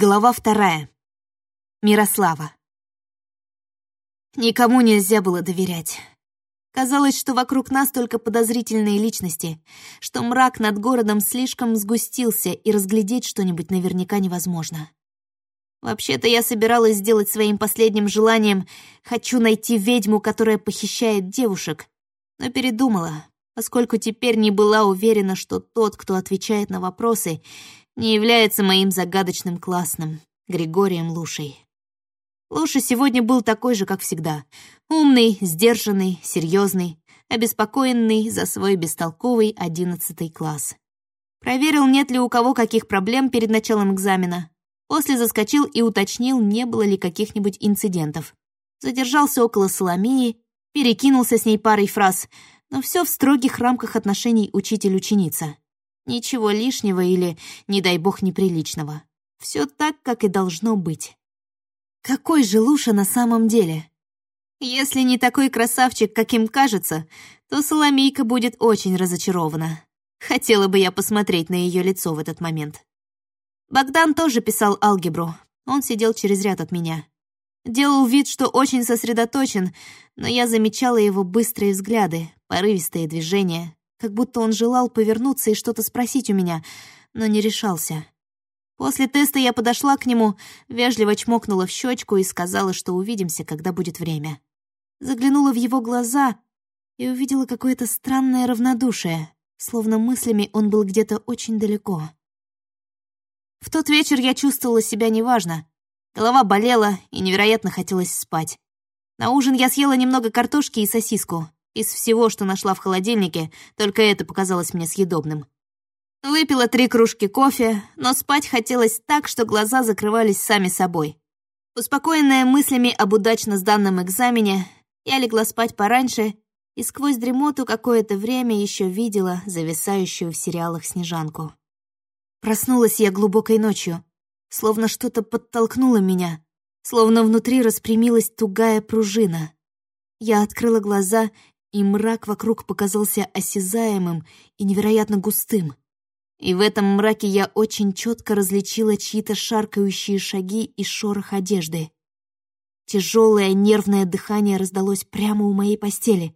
Глава вторая. Мирослава. Никому нельзя было доверять. Казалось, что вокруг нас только подозрительные личности, что мрак над городом слишком сгустился, и разглядеть что-нибудь наверняка невозможно. Вообще-то я собиралась сделать своим последним желанием «хочу найти ведьму, которая похищает девушек», но передумала, поскольку теперь не была уверена, что тот, кто отвечает на вопросы, не является моим загадочным классным, Григорием Лушей. Луша сегодня был такой же, как всегда. Умный, сдержанный, серьезный, обеспокоенный за свой бестолковый одиннадцатый класс. Проверил, нет ли у кого каких проблем перед началом экзамена. После заскочил и уточнил, не было ли каких-нибудь инцидентов. Задержался около Соломии, перекинулся с ней парой фраз, но все в строгих рамках отношений учитель-ученица. Ничего лишнего или, не дай бог, неприличного. Все так, как и должно быть. Какой же Луша на самом деле? Если не такой красавчик, каким кажется, то Соломейка будет очень разочарована. Хотела бы я посмотреть на ее лицо в этот момент. Богдан тоже писал алгебру. Он сидел через ряд от меня. Делал вид, что очень сосредоточен, но я замечала его быстрые взгляды, порывистые движения, как будто он желал повернуться и что-то спросить у меня, но не решался. После теста я подошла к нему, вежливо чмокнула в щечку и сказала, что увидимся, когда будет время. Заглянула в его глаза и увидела какое-то странное равнодушие, словно мыслями он был где-то очень далеко. В тот вечер я чувствовала себя неважно. Голова болела и невероятно хотелось спать. На ужин я съела немного картошки и сосиску. Из всего, что нашла в холодильнике, только это показалось мне съедобным. Выпила три кружки кофе, но спать хотелось так, что глаза закрывались сами собой. Успокоенная мыслями об удачно сданном экзамене, я легла спать пораньше и сквозь дремоту какое-то время еще видела зависающую в сериалах снежанку. Проснулась я глубокой ночью, словно что-то подтолкнуло меня, словно внутри распрямилась тугая пружина. Я открыла глаза и мрак вокруг показался осязаемым и невероятно густым. И в этом мраке я очень четко различила чьи-то шаркающие шаги и шорох одежды. Тяжелое нервное дыхание раздалось прямо у моей постели,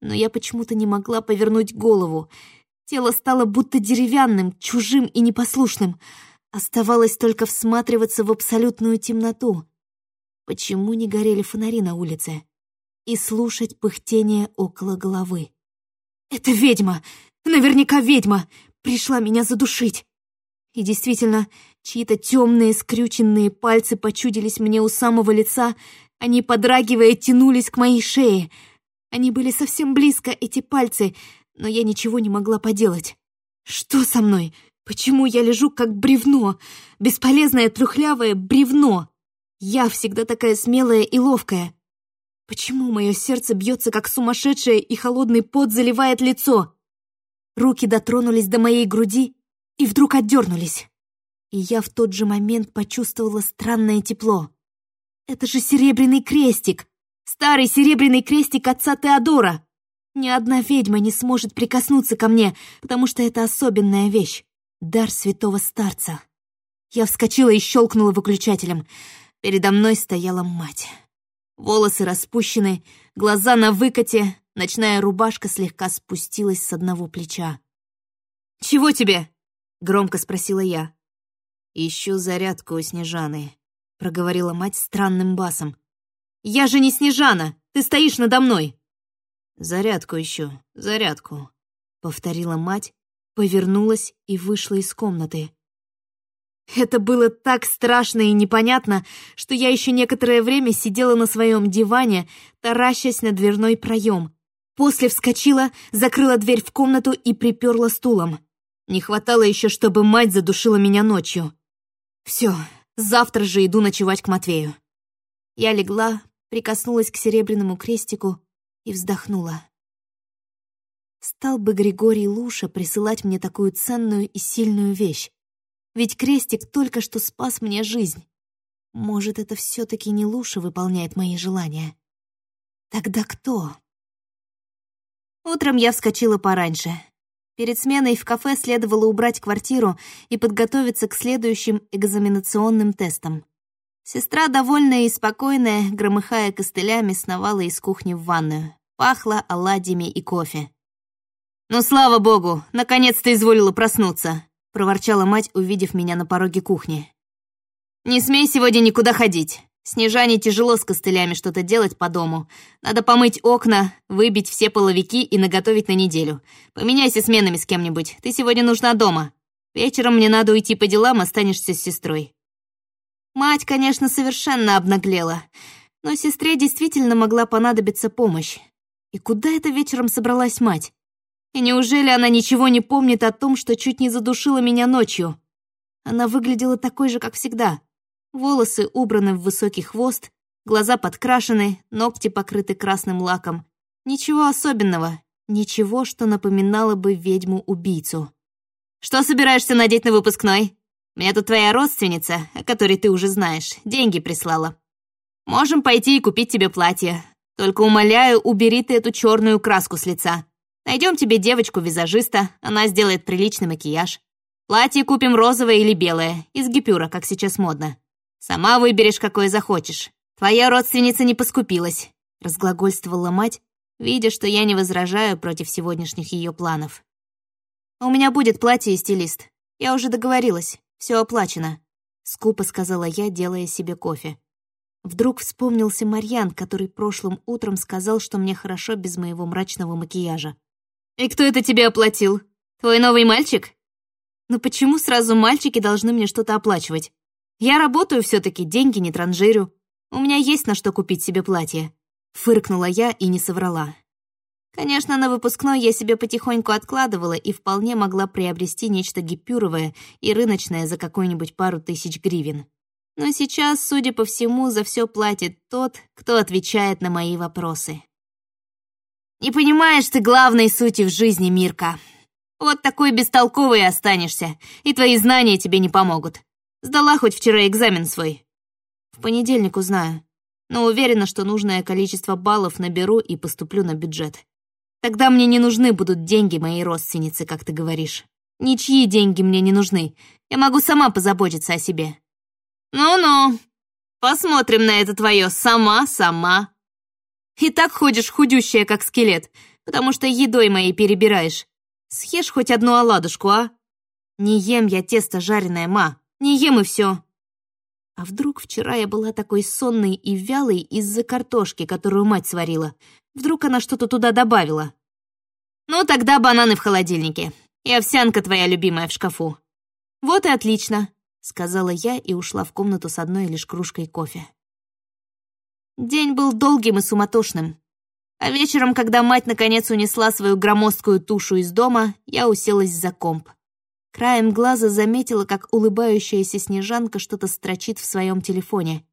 но я почему-то не могла повернуть голову. Тело стало будто деревянным, чужим и непослушным. Оставалось только всматриваться в абсолютную темноту. Почему не горели фонари на улице? И слушать пыхтение около головы. «Это ведьма! Наверняка ведьма! Пришла меня задушить!» И действительно, чьи-то темные скрюченные пальцы почудились мне у самого лица, они, подрагивая, тянулись к моей шее. Они были совсем близко, эти пальцы, но я ничего не могла поделать. Что со мной? Почему я лежу как бревно? Бесполезное трухлявое бревно. Я всегда такая смелая и ловкая. Почему мое сердце бьется как сумасшедшее и холодный пот заливает лицо? Руки дотронулись до моей груди и вдруг отдернулись. И я в тот же момент почувствовала странное тепло. Это же серебряный крестик! Старый серебряный крестик отца Теодора! Ни одна ведьма не сможет прикоснуться ко мне, потому что это особенная вещь. Дар святого старца. Я вскочила и щелкнула выключателем. Передо мной стояла мать. Волосы распущены, глаза на выкате, ночная рубашка слегка спустилась с одного плеча. «Чего тебе?» — громко спросила я. «Ищу зарядку у Снежаны», — проговорила мать странным басом. «Я же не Снежана! Ты стоишь надо мной!» «Зарядку ищу, зарядку», — повторила мать, повернулась и вышла из комнаты. Это было так страшно и непонятно, что я еще некоторое время сидела на своем диване, таращась на дверной проем. После вскочила, закрыла дверь в комнату и приперла стулом. Не хватало еще, чтобы мать задушила меня ночью. Все, завтра же иду ночевать к Матвею. Я легла, прикоснулась к серебряному крестику и вздохнула. Стал бы Григорий Луша присылать мне такую ценную и сильную вещь. Ведь крестик только что спас мне жизнь. Может, это все-таки не Луша выполняет мои желания? Тогда кто? Утром я вскочила пораньше. Перед сменой в кафе следовало убрать квартиру и подготовиться к следующим экзаменационным тестам. Сестра, довольная и спокойная, громыхая костылями, сновала из кухни в ванную. Пахло оладьями и кофе. «Ну, слава богу, наконец-то изволила проснуться», — проворчала мать, увидев меня на пороге кухни. «Не смей сегодня никуда ходить. Снежане тяжело с костылями что-то делать по дому. Надо помыть окна, выбить все половики и наготовить на неделю. Поменяйся сменами с кем-нибудь. Ты сегодня нужна дома. Вечером мне надо уйти по делам, останешься с сестрой». Мать, конечно, совершенно обнаглела, но сестре действительно могла понадобиться помощь. И куда это вечером собралась мать? И неужели она ничего не помнит о том, что чуть не задушила меня ночью? Она выглядела такой же, как всегда. Волосы убраны в высокий хвост, глаза подкрашены, ногти покрыты красным лаком. Ничего особенного, ничего, что напоминало бы ведьму-убийцу. «Что собираешься надеть на выпускной? Меня тут твоя родственница, о которой ты уже знаешь, деньги прислала. Можем пойти и купить тебе платье. Только умоляю, убери ты эту черную краску с лица. Найдем тебе девочку-визажиста, она сделает приличный макияж. Платье купим розовое или белое, из гипюра, как сейчас модно. Сама выберешь, какое захочешь. Твоя родственница не поскупилась», — разглагольствовала мать, видя, что я не возражаю против сегодняшних ее планов. «У меня будет платье и стилист. Я уже договорилась, все оплачено», — скупо сказала я, делая себе кофе. Вдруг вспомнился Марьян, который прошлым утром сказал, что мне хорошо без моего мрачного макияжа. «И кто это тебе оплатил? Твой новый мальчик?» «Ну почему сразу мальчики должны мне что-то оплачивать? Я работаю все таки деньги не транжирю. У меня есть на что купить себе платье». Фыркнула я и не соврала. Конечно, на выпускной я себе потихоньку откладывала и вполне могла приобрести нечто гипюровое и рыночное за какую-нибудь пару тысяч гривен. Но сейчас, судя по всему, за все платит тот, кто отвечает на мои вопросы. «Не понимаешь ты главной сути в жизни, Мирка. Вот такой бестолковый останешься, и твои знания тебе не помогут. Сдала хоть вчера экзамен свой. В понедельник узнаю. Но уверена, что нужное количество баллов наберу и поступлю на бюджет. Тогда мне не нужны будут деньги моей родственницы, как ты говоришь. Ничьи деньги мне не нужны. Я могу сама позаботиться о себе. Ну-ну, посмотрим на это твое «сама-сама». И так ходишь худющая, как скелет, потому что едой моей перебираешь. Съешь хоть одну оладушку, а? Не ем я тесто жареное, ма. Не ем и все. А вдруг вчера я была такой сонной и вялой из-за картошки, которую мать сварила? Вдруг она что-то туда добавила? Ну, тогда бананы в холодильнике. И овсянка твоя любимая в шкафу. Вот и отлично, сказала я и ушла в комнату с одной лишь кружкой кофе. День был долгим и суматошным. А вечером, когда мать наконец унесла свою громоздкую тушу из дома, я уселась за комп. Краем глаза заметила, как улыбающаяся Снежанка что-то строчит в своем телефоне.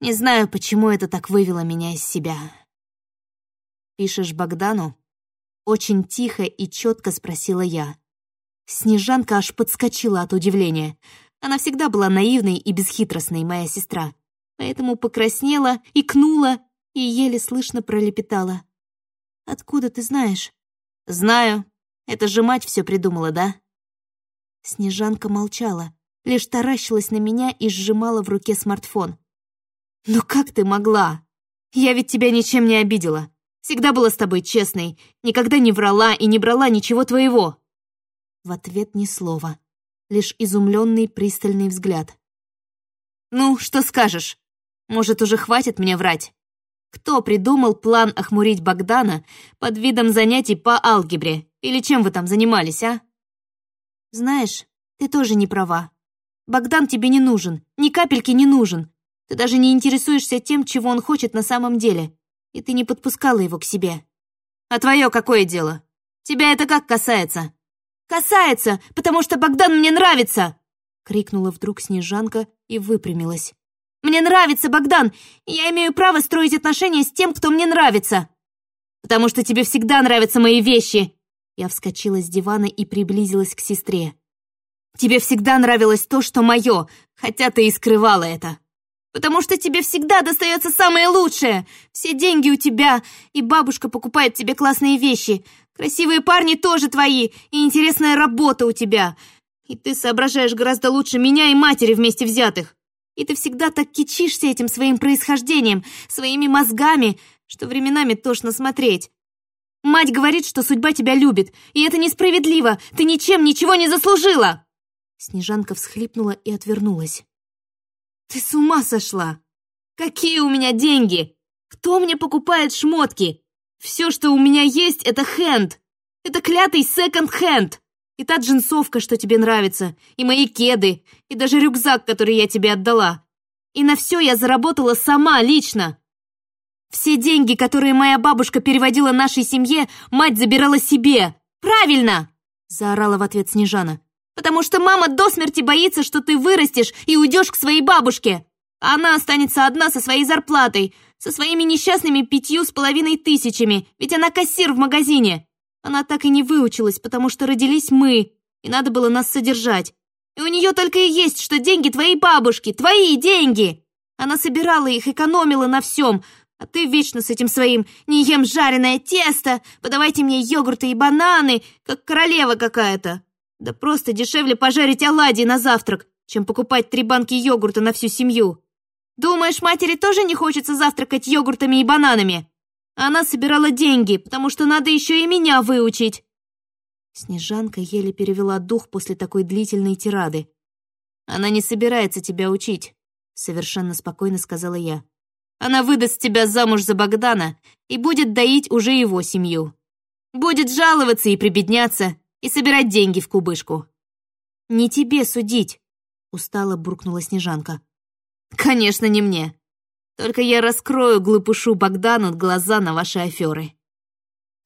Не знаю, почему это так вывело меня из себя. «Пишешь Богдану?» Очень тихо и четко спросила я. Снежанка аж подскочила от удивления. Она всегда была наивной и бесхитростной, моя сестра. Поэтому покраснела, икнула и еле слышно пролепетала. «Откуда ты знаешь?» «Знаю. Это же мать все придумала, да?» Снежанка молчала, лишь таращилась на меня и сжимала в руке смартфон. «Ну как ты могла? Я ведь тебя ничем не обидела. Всегда была с тобой честной, никогда не врала и не брала ничего твоего». В ответ ни слова, лишь изумленный пристальный взгляд. «Ну, что скажешь? Может, уже хватит мне врать? Кто придумал план охмурить Богдана под видом занятий по алгебре? Или чем вы там занимались, а?» Знаешь, ты тоже не права. Богдан тебе не нужен, ни капельки не нужен. Ты даже не интересуешься тем, чего он хочет на самом деле. И ты не подпускала его к себе. А твое какое дело? Тебя это как касается? Касается, потому что Богдан мне нравится! Крикнула вдруг Снежанка и выпрямилась. Мне нравится Богдан, и я имею право строить отношения с тем, кто мне нравится. Потому что тебе всегда нравятся мои вещи, я вскочила с дивана и приблизилась к сестре. «Тебе всегда нравилось то, что мое, хотя ты и скрывала это. Потому что тебе всегда достается самое лучшее. Все деньги у тебя, и бабушка покупает тебе классные вещи. Красивые парни тоже твои, и интересная работа у тебя. И ты соображаешь гораздо лучше меня и матери вместе взятых. И ты всегда так кичишься этим своим происхождением, своими мозгами, что временами тошно смотреть. Мать говорит, что судьба тебя любит, и это несправедливо. Ты ничем ничего не заслужила!» Снежанка всхлипнула и отвернулась. «Ты с ума сошла! Какие у меня деньги? Кто мне покупает шмотки? Все, что у меня есть, это хенд. Это клятый секонд-хенд. И та джинсовка, что тебе нравится, и мои кеды, и даже рюкзак, который я тебе отдала. И на все я заработала сама, лично. Все деньги, которые моя бабушка переводила нашей семье, мать забирала себе. Правильно!» Заорала в ответ Снежана. «Потому что мама до смерти боится, что ты вырастешь и уйдешь к своей бабушке. А она останется одна со своей зарплатой, со своими несчастными пятью с половиной тысячами, ведь она кассир в магазине. Она так и не выучилась, потому что родились мы, и надо было нас содержать. И у нее только и есть, что деньги твоей бабушки, твои деньги. Она собирала их, экономила на всем, а ты вечно с этим своим «не ем жареное тесто», «подавайте мне йогурты и бананы», как королева какая-то. Да просто дешевле пожарить оладьи на завтрак, чем покупать три банки йогурта на всю семью. Думаешь, матери тоже не хочется завтракать йогуртами и бананами? Она собирала деньги, потому что надо еще и меня выучить. Снежанка еле перевела дух после такой длительной тирады. «Она не собирается тебя учить», — совершенно спокойно сказала я. Она выдаст тебя замуж за Богдана и будет доить уже его семью. Будет жаловаться и прибедняться, и собирать деньги в кубышку. «Не тебе судить», — устало буркнула Снежанка. «Конечно, не мне. Только я раскрою глупушу Богдану глаза на ваши аферы».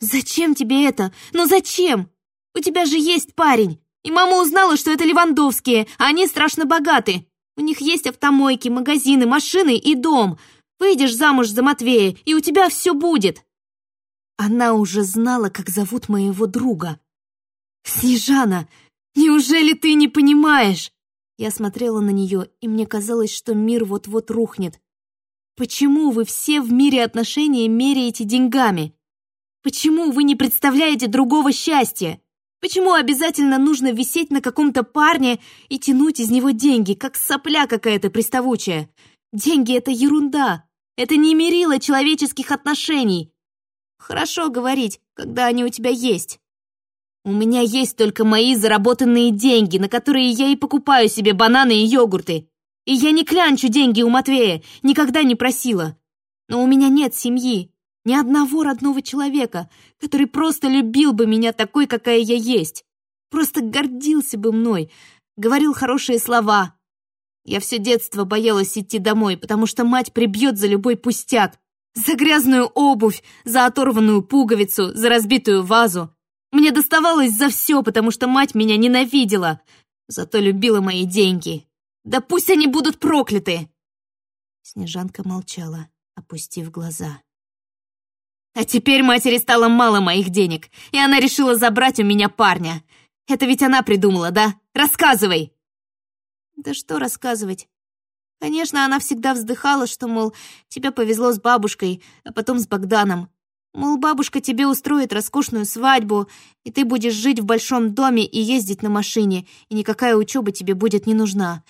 «Зачем тебе это? Ну зачем? У тебя же есть парень, и мама узнала, что это Левандовские, а они страшно богаты. У них есть автомойки, магазины, машины и дом. Выйдешь замуж за Матвея, и у тебя все будет!» Она уже знала, как зовут моего друга. «Снежана, неужели ты не понимаешь?» Я смотрела на нее, и мне казалось, что мир вот-вот рухнет. «Почему вы все в мире отношения меряете деньгами? Почему вы не представляете другого счастья? Почему обязательно нужно висеть на каком-то парне и тянуть из него деньги, как сопля какая-то приставучая? Деньги — это ерунда. Это не мерило человеческих отношений. Хорошо говорить, когда они у тебя есть. У меня есть только мои заработанные деньги, на которые я и покупаю себе бананы и йогурты. И я не клянчу деньги у Матвея, никогда не просила. Но у меня нет семьи, ни одного родного человека, который просто любил бы меня такой, какая я есть. Просто гордился бы мной, говорил хорошие слова, я все детство боялась идти домой, потому что мать прибьет за любой пустяк. За грязную обувь, за оторванную пуговицу, за разбитую вазу. Мне доставалось за все, потому что мать меня ненавидела. Зато любила мои деньги. Да пусть они будут прокляты!» Снежанка молчала, опустив глаза. «А теперь матери стало мало моих денег, и она решила забрать у меня парня. Это ведь она придумала, да? Рассказывай!» Да что рассказывать? Конечно, она всегда вздыхала, что, мол, тебе повезло с бабушкой, а потом с Богданом. Мол, бабушка тебе устроит роскошную свадьбу, и ты будешь жить в большом доме и ездить на машине, и никакая учеба тебе будет не нужна.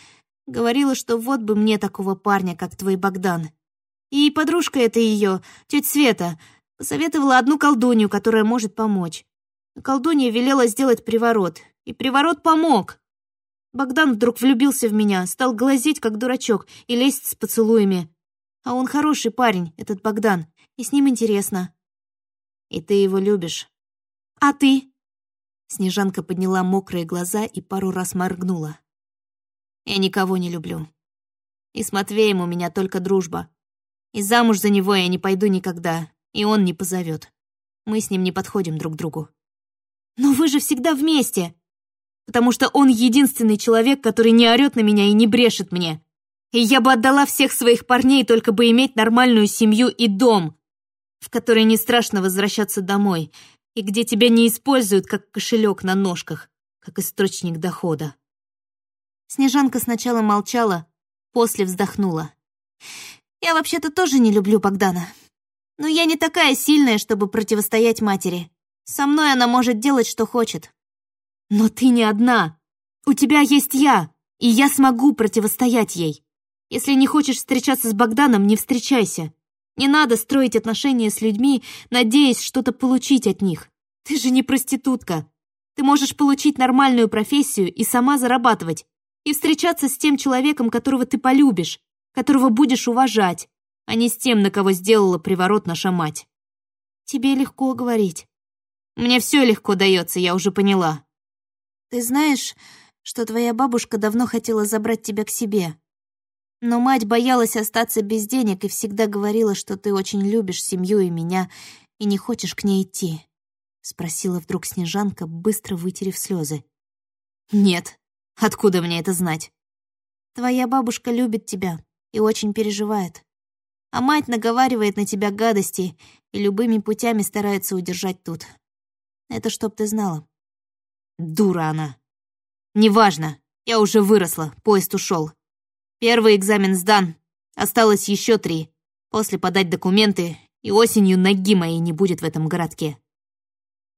Говорила, что вот бы мне такого парня, как твой Богдан. И подружка эта ее, тетя Света, посоветовала одну колдунью, которая может помочь. Колдунья велела сделать приворот, и приворот помог. Богдан вдруг влюбился в меня, стал глазеть, как дурачок, и лезть с поцелуями. А он хороший парень, этот Богдан, и с ним интересно. И ты его любишь. А ты? Снежанка подняла мокрые глаза и пару раз моргнула. Я никого не люблю. И с Матвеем у меня только дружба. И замуж за него я не пойду никогда, и он не позовет. Мы с ним не подходим друг другу. Но вы же всегда вместе потому что он единственный человек, который не орёт на меня и не брешет мне. И я бы отдала всех своих парней, только бы иметь нормальную семью и дом, в который не страшно возвращаться домой, и где тебя не используют как кошелек на ножках, как источник дохода. Снежанка сначала молчала, после вздохнула. Я вообще-то тоже не люблю Богдана. Но я не такая сильная, чтобы противостоять матери. Со мной она может делать, что хочет. Но ты не одна. У тебя есть я, и я смогу противостоять ей. Если не хочешь встречаться с Богданом, не встречайся. Не надо строить отношения с людьми, надеясь что-то получить от них. Ты же не проститутка. Ты можешь получить нормальную профессию и сама зарабатывать, и встречаться с тем человеком, которого ты полюбишь, которого будешь уважать, а не с тем, на кого сделала приворот наша мать. Тебе легко говорить. Мне все легко дается, я уже поняла. Ты знаешь, что твоя бабушка давно хотела забрать тебя к себе. Но мать боялась остаться без денег и всегда говорила, что ты очень любишь семью и меня, и не хочешь к ней идти. Спросила вдруг Снежанка, быстро вытерев слезы. «Нет, откуда мне это знать?» «Твоя бабушка любит тебя и очень переживает. А мать наговаривает на тебя гадости и любыми путями старается удержать тут. Это чтоб ты знала». «Дура она!» «Неважно, я уже выросла, поезд ушел. Первый экзамен сдан, осталось еще три. После подать документы, и осенью ноги моей не будет в этом городке.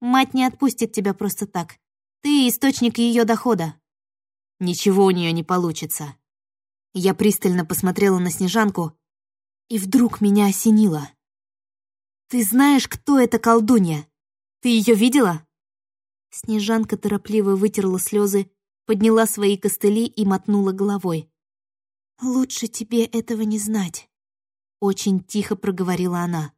Мать не отпустит тебя просто так. Ты источник ее дохода. Ничего у нее не получится. Я пристально посмотрела на Снежанку, и вдруг меня осенило. Ты знаешь, кто эта колдунья? Ты ее видела? Снежанка торопливо вытерла слезы, подняла свои костыли и мотнула головой. «Лучше тебе этого не знать», — очень тихо проговорила она.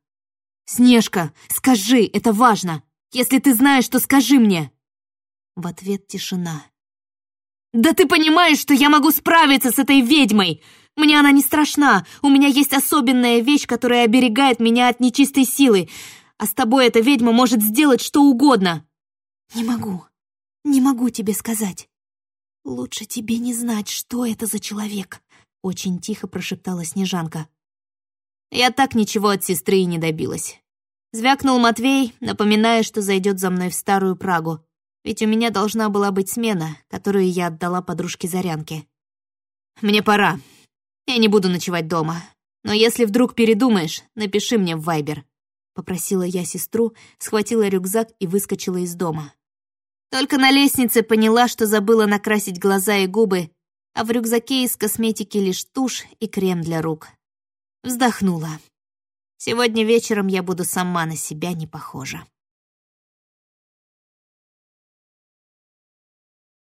«Снежка, скажи, это важно! Если ты знаешь, то скажи мне!» В ответ тишина. «Да ты понимаешь, что я могу справиться с этой ведьмой! Мне она не страшна, у меня есть особенная вещь, которая оберегает меня от нечистой силы, а с тобой эта ведьма может сделать что угодно!» «Не могу, не могу тебе сказать. Лучше тебе не знать, что это за человек», — очень тихо прошептала Снежанка. Я так ничего от сестры и не добилась. Звякнул Матвей, напоминая, что зайдет за мной в Старую Прагу, ведь у меня должна была быть смена, которую я отдала подружке Зарянке. «Мне пора. Я не буду ночевать дома. Но если вдруг передумаешь, напиши мне в Вайбер», — попросила я сестру, схватила рюкзак и выскочила из дома. Только на лестнице поняла, что забыла накрасить глаза и губы, а в рюкзаке из косметики лишь тушь и крем для рук. Вздохнула. Сегодня вечером я буду сама на себя не похожа.